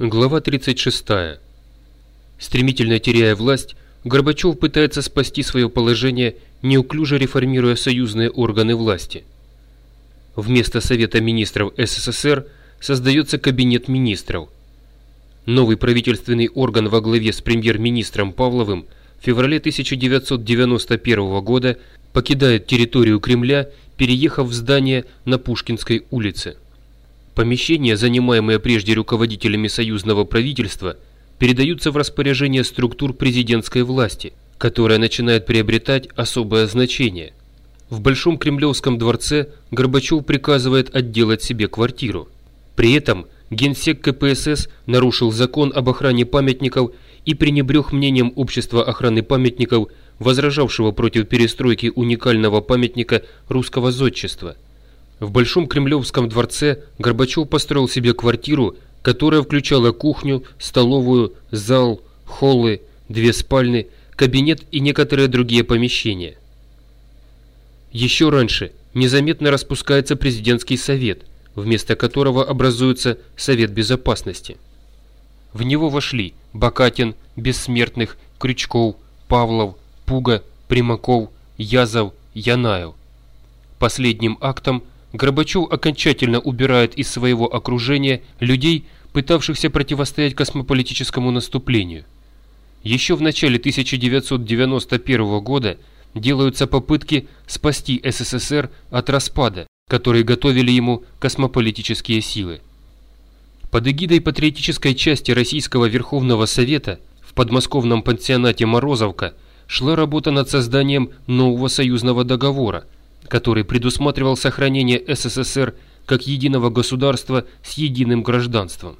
Глава 36. Стремительно теряя власть, Горбачев пытается спасти свое положение, неуклюже реформируя союзные органы власти. Вместо Совета министров СССР создается Кабинет министров. Новый правительственный орган во главе с премьер-министром Павловым в феврале 1991 года покидает территорию Кремля, переехав в здание на Пушкинской улице. Помещения, занимаемые прежде руководителями союзного правительства, передаются в распоряжение структур президентской власти, которая начинает приобретать особое значение. В Большом Кремлевском дворце Горбачев приказывает отделать себе квартиру. При этом генсек КПСС нарушил закон об охране памятников и пренебрег мнением Общества охраны памятников, возражавшего против перестройки уникального памятника русского зодчества – в Большом Кремлевском дворце Горбачев построил себе квартиру, которая включала кухню, столовую, зал, холлы, две спальни, кабинет и некоторые другие помещения. Еще раньше незаметно распускается президентский совет, вместо которого образуется Совет Безопасности. В него вошли Бакатин, Бессмертных, Крючков, Павлов, Пуга, Примаков, Язов, Янаев. Последним актом – Горбачев окончательно убирает из своего окружения людей, пытавшихся противостоять космополитическому наступлению. Еще в начале 1991 года делаются попытки спасти СССР от распада, которые готовили ему космополитические силы. Под эгидой патриотической части Российского Верховного Совета в подмосковном пансионате «Морозовка» шла работа над созданием нового союзного договора – который предусматривал сохранение СССР как единого государства с единым гражданством.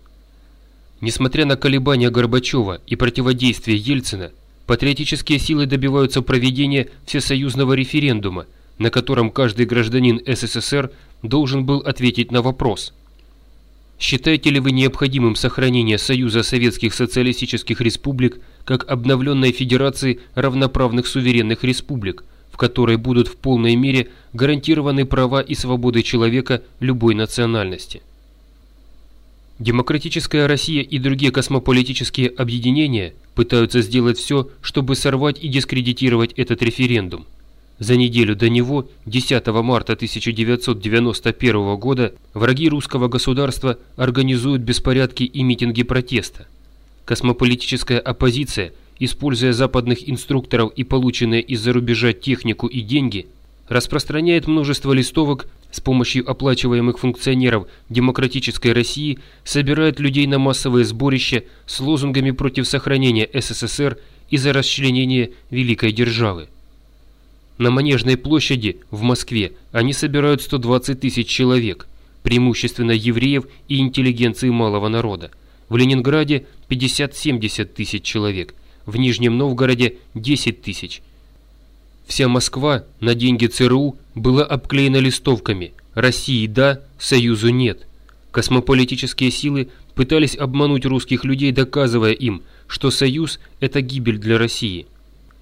Несмотря на колебания Горбачева и противодействие Ельцина, патриотические силы добиваются проведения всесоюзного референдума, на котором каждый гражданин СССР должен был ответить на вопрос «Считаете ли вы необходимым сохранение Союза Советских Социалистических Республик как обновленной Федерации равноправных суверенных республик, в которой будут в полной мере гарантированы права и свободы человека любой национальности. Демократическая Россия и другие космополитические объединения пытаются сделать все, чтобы сорвать и дискредитировать этот референдум. За неделю до него, 10 марта 1991 года, враги русского государства организуют беспорядки и митинги протеста. Космополитическая оппозиция – используя западных инструкторов и полученные из-за рубежа технику и деньги, распространяет множество листовок с помощью оплачиваемых функционеров демократической России, собирает людей на массовые сборища с лозунгами против сохранения СССР и за расчленение великой державы. На Манежной площади в Москве они собирают 120 тысяч человек, преимущественно евреев и интеллигенции малого народа. В Ленинграде 50-70 тысяч человек – в Нижнем Новгороде 10 тысяч. Вся Москва на деньги ЦРУ была обклеена листовками «России да, Союзу нет». Космополитические силы пытались обмануть русских людей, доказывая им, что Союз – это гибель для России.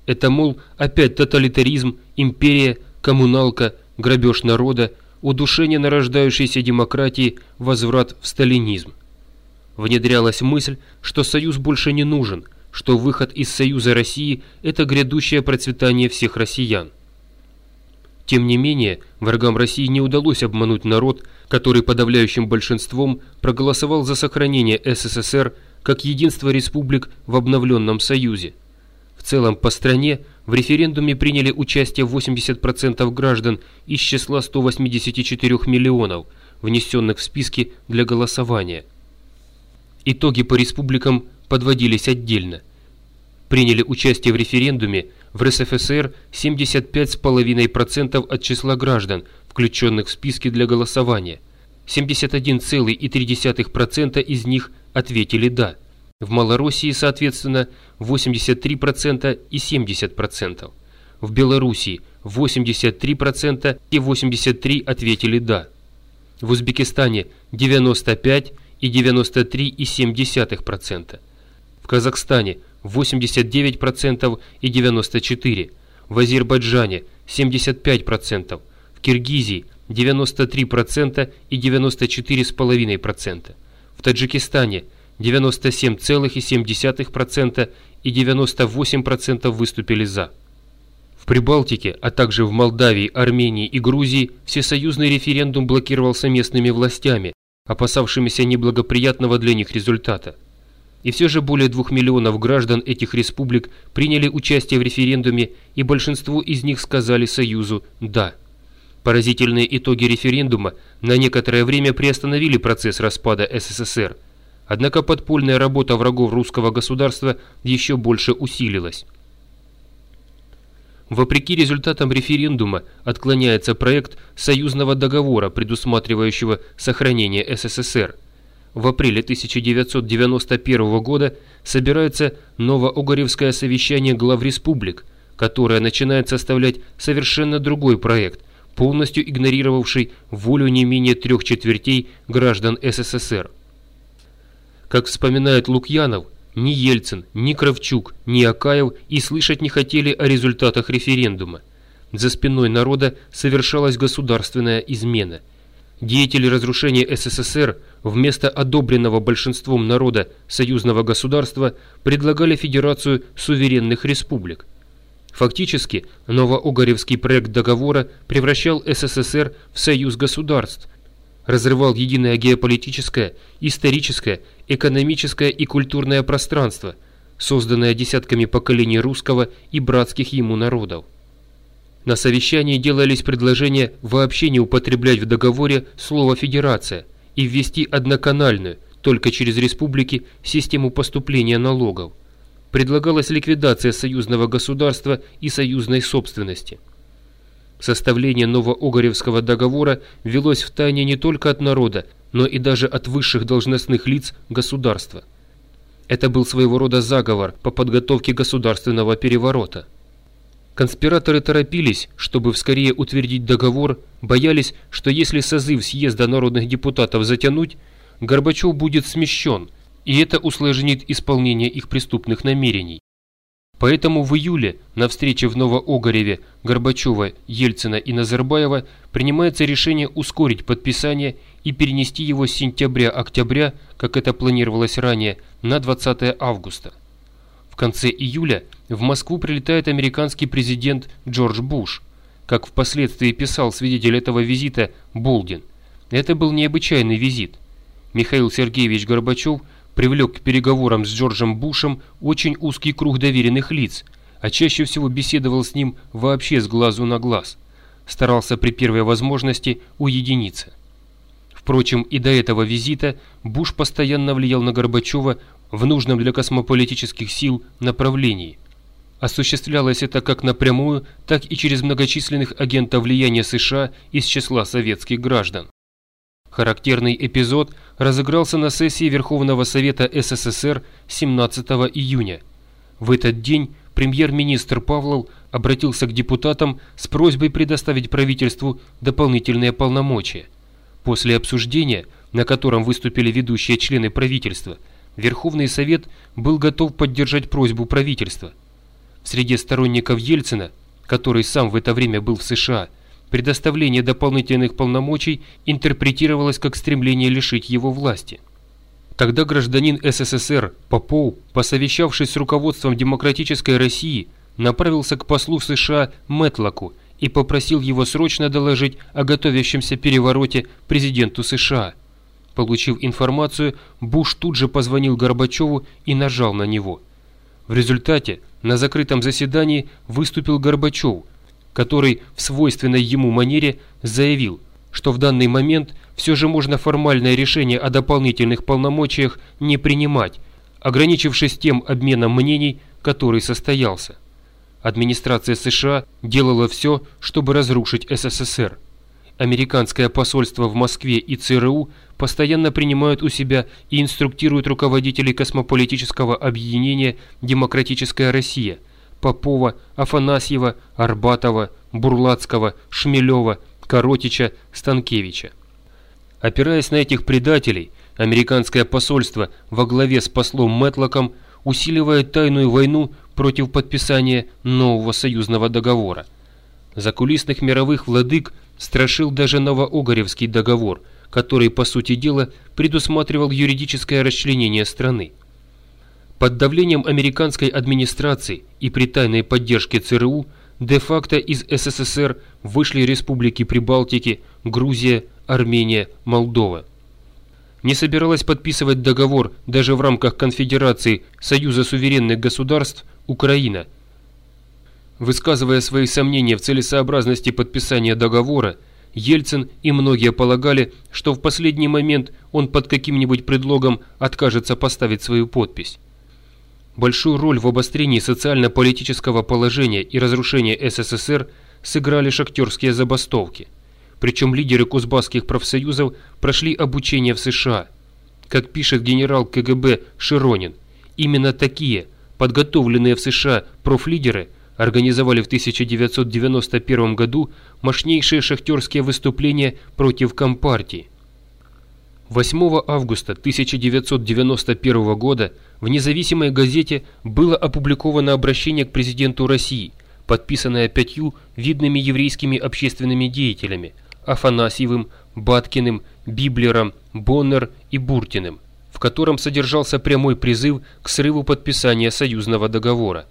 Это, мол, опять тоталитаризм, империя, коммуналка, грабеж народа, удушение нарождающейся демократии, возврат в сталинизм. Внедрялась мысль, что Союз больше не нужен – что выход из Союза России – это грядущее процветание всех россиян. Тем не менее, врагам России не удалось обмануть народ, который подавляющим большинством проголосовал за сохранение СССР как единство республик в обновленном Союзе. В целом по стране в референдуме приняли участие 80% граждан из числа 184 миллионов, внесенных в списки для голосования. Итоги по республикам подводились отдельно. Приняли участие в референдуме в РСФСР 75,5% от числа граждан, включенных в списки для голосования. 71,3% из них ответили «да». В Малороссии, соответственно, 83% и 70%. В Белоруссии 83% и 83% ответили «да». В Узбекистане 95 и 93,7%. В Казахстане 89% и 94%, в Азербайджане 75%, в Киргизии 93% и 94,5%, в Таджикистане 97,7% и 98% выступили «за». В Прибалтике, а также в Молдавии, Армении и Грузии всесоюзный референдум блокировался местными властями, опасавшимися неблагоприятного для них результата. И все же более двух миллионов граждан этих республик приняли участие в референдуме, и большинство из них сказали Союзу «да». Поразительные итоги референдума на некоторое время приостановили процесс распада СССР. Однако подпольная работа врагов русского государства еще больше усилилась. Вопреки результатам референдума отклоняется проект союзного договора, предусматривающего сохранение СССР. В апреле 1991 года собирается Новоугоревское совещание глав республик, которое начинает составлять совершенно другой проект – полностью игнорировавший волю не менее трех четвертей граждан СССР. Как вспоминает Лукьянов, ни Ельцин, ни Кравчук, ни Акаев и слышать не хотели о результатах референдума. За спиной народа совершалась государственная измена. Деятели разрушения СССР вместо одобренного большинством народа союзного государства предлагали федерацию суверенных республик. Фактически, Новоугоревский проект договора превращал СССР в союз государств, разрывал единое геополитическое, историческое, экономическое и культурное пространство, созданное десятками поколений русского и братских ему народов. На совещании делались предложения вообще не употреблять в договоре слово «федерация» и ввести одноканальную, только через республики, систему поступления налогов предлагалась ликвидация союзного государства и союзной собственности. Составление Новоогоревского договора велось в тайне не только от народа, но и даже от высших должностных лиц государства. Это был своего рода заговор по подготовке государственного переворота. Конспираторы торопились, чтобы вскорее утвердить договор, боялись, что если созыв съезда народных депутатов затянуть, Горбачев будет смещен – и это усложнит исполнение их преступных намерений. Поэтому в июле на встрече в Новоогореве Горбачева, Ельцина и Назарбаева принимается решение ускорить подписание и перенести его с сентября-октября, как это планировалось ранее, на 20 августа. В конце июля в Москву прилетает американский президент Джордж Буш, как впоследствии писал свидетель этого визита Болдин. Это был необычайный визит. Михаил Сергеевич Горбачев – привлек к переговорам с Джорджем Бушем очень узкий круг доверенных лиц, а чаще всего беседовал с ним вообще с глазу на глаз. Старался при первой возможности уединиться. Впрочем, и до этого визита Буш постоянно влиял на Горбачева в нужном для космополитических сил направлении. Осуществлялось это как напрямую, так и через многочисленных агентов влияния США из числа советских граждан. Характерный эпизод разыгрался на сессии Верховного Совета СССР 17 июня. В этот день премьер-министр Павлов обратился к депутатам с просьбой предоставить правительству дополнительные полномочия. После обсуждения, на котором выступили ведущие члены правительства, Верховный Совет был готов поддержать просьбу правительства. В среде сторонников Ельцина, который сам в это время был в США, предоставление дополнительных полномочий интерпретировалось как стремление лишить его власти. Тогда гражданин СССР Попов, посовещавшись с руководством демократической России, направился к послу США Мэтлоку и попросил его срочно доложить о готовящемся перевороте президенту США. Получив информацию, Буш тут же позвонил Горбачеву и нажал на него. В результате на закрытом заседании выступил Горбачев – который в свойственной ему манере заявил, что в данный момент все же можно формальное решение о дополнительных полномочиях не принимать, ограничившись тем обменом мнений, который состоялся. Администрация США делала все, чтобы разрушить СССР. Американское посольство в Москве и ЦРУ постоянно принимают у себя и инструктируют руководителей космополитического объединения «Демократическая Россия», Попова, Афанасьева, Арбатова, Бурлацкого, Шмелева, Коротича, Станкевича. Опираясь на этих предателей, американское посольство во главе с послом Мэтлоком усиливает тайную войну против подписания нового союзного договора. Закулисных мировых владык страшил даже Новоогоревский договор, который, по сути дела, предусматривал юридическое расчленение страны. Под давлением американской администрации и при тайной поддержке ЦРУ де-факто из СССР вышли республики Прибалтики, Грузия, Армения, Молдова. Не собиралась подписывать договор даже в рамках конфедерации Союза суверенных государств Украина. Высказывая свои сомнения в целесообразности подписания договора, Ельцин и многие полагали, что в последний момент он под каким-нибудь предлогом откажется поставить свою подпись. Большую роль в обострении социально-политического положения и разрушении СССР сыграли шахтерские забастовки. Причем лидеры кузбасских профсоюзов прошли обучение в США. Как пишет генерал КГБ Широнин, именно такие, подготовленные в США профлидеры, организовали в 1991 году мощнейшие шахтерские выступления против Компартии. 8 августа 1991 года в независимой газете было опубликовано обращение к президенту России, подписанное пятью видными еврейскими общественными деятелями Афанасьевым, Баткиным, Библером, Боннер и Буртиным, в котором содержался прямой призыв к срыву подписания союзного договора.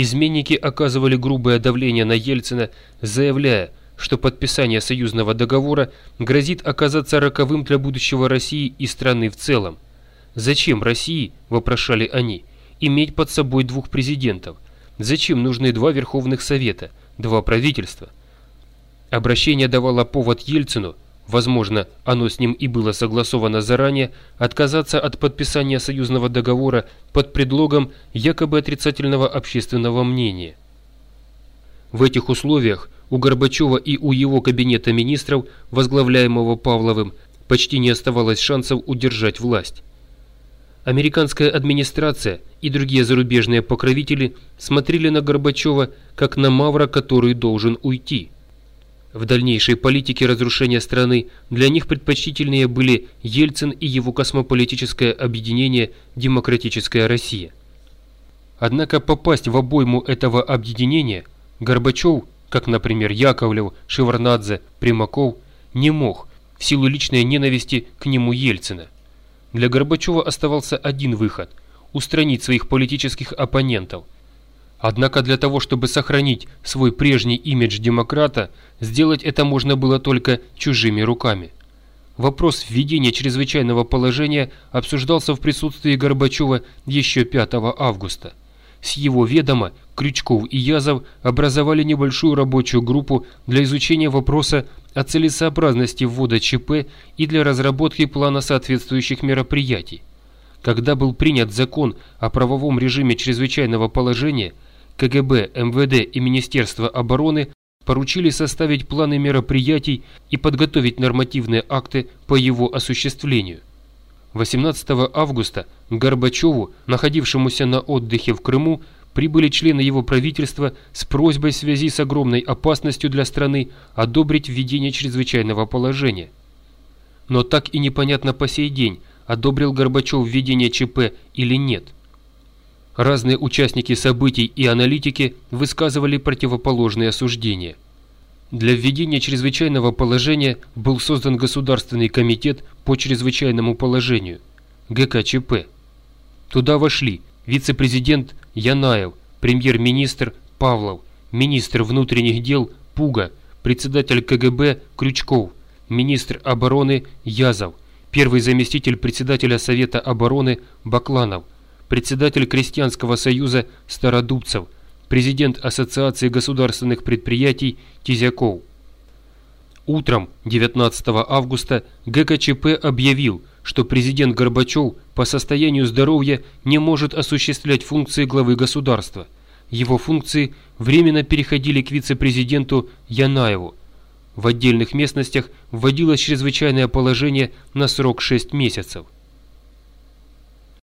Изменники оказывали грубое давление на Ельцина, заявляя, что подписание союзного договора грозит оказаться роковым для будущего России и страны в целом. Зачем России, вопрошали они, иметь под собой двух президентов? Зачем нужны два Верховных Совета, два правительства? Обращение давало повод Ельцину, возможно, оно с ним и было согласовано заранее, отказаться от подписания союзного договора под предлогом якобы отрицательного общественного мнения. В этих условиях у Горбачева и у его кабинета министров, возглавляемого Павловым, почти не оставалось шансов удержать власть. Американская администрация и другие зарубежные покровители смотрели на Горбачева как на мавра, который должен уйти. В дальнейшей политике разрушения страны для них предпочтительнее были Ельцин и его космополитическое объединение «Демократическая Россия». Однако попасть в обойму этого объединения Горбачев – как, например, Яковлев, Шеварнадзе, Примаков, не мог в силу личной ненависти к нему Ельцина. Для Горбачева оставался один выход – устранить своих политических оппонентов. Однако для того, чтобы сохранить свой прежний имидж демократа, сделать это можно было только чужими руками. Вопрос введения чрезвычайного положения обсуждался в присутствии Горбачева еще 5 августа. С его ведома Крючков и Язов образовали небольшую рабочую группу для изучения вопроса о целесообразности ввода ЧП и для разработки плана соответствующих мероприятий. Когда был принят закон о правовом режиме чрезвычайного положения, КГБ, МВД и Министерство обороны поручили составить планы мероприятий и подготовить нормативные акты по его осуществлению. 18 августа Горбачеву, находившемуся на отдыхе в Крыму, прибыли члены его правительства с просьбой в связи с огромной опасностью для страны одобрить введение чрезвычайного положения. Но так и непонятно по сей день, одобрил Горбачев введение ЧП или нет. Разные участники событий и аналитики высказывали противоположные осуждения. Для введения чрезвычайного положения был создан Государственный комитет по чрезвычайному положению, ГКЧП. Туда вошли вице-президент Янаев, премьер-министр Павлов, министр внутренних дел Пуга, председатель КГБ Крючков, министр обороны Язов, первый заместитель председателя Совета обороны Бакланов, председатель Крестьянского союза Стародубцев, президент Ассоциации государственных предприятий Тизяков. Утром 19 августа ГКЧП объявил, что президент Горбачев по состоянию здоровья не может осуществлять функции главы государства. Его функции временно переходили к вице-президенту Янаеву. В отдельных местностях вводилось чрезвычайное положение на срок 6 месяцев –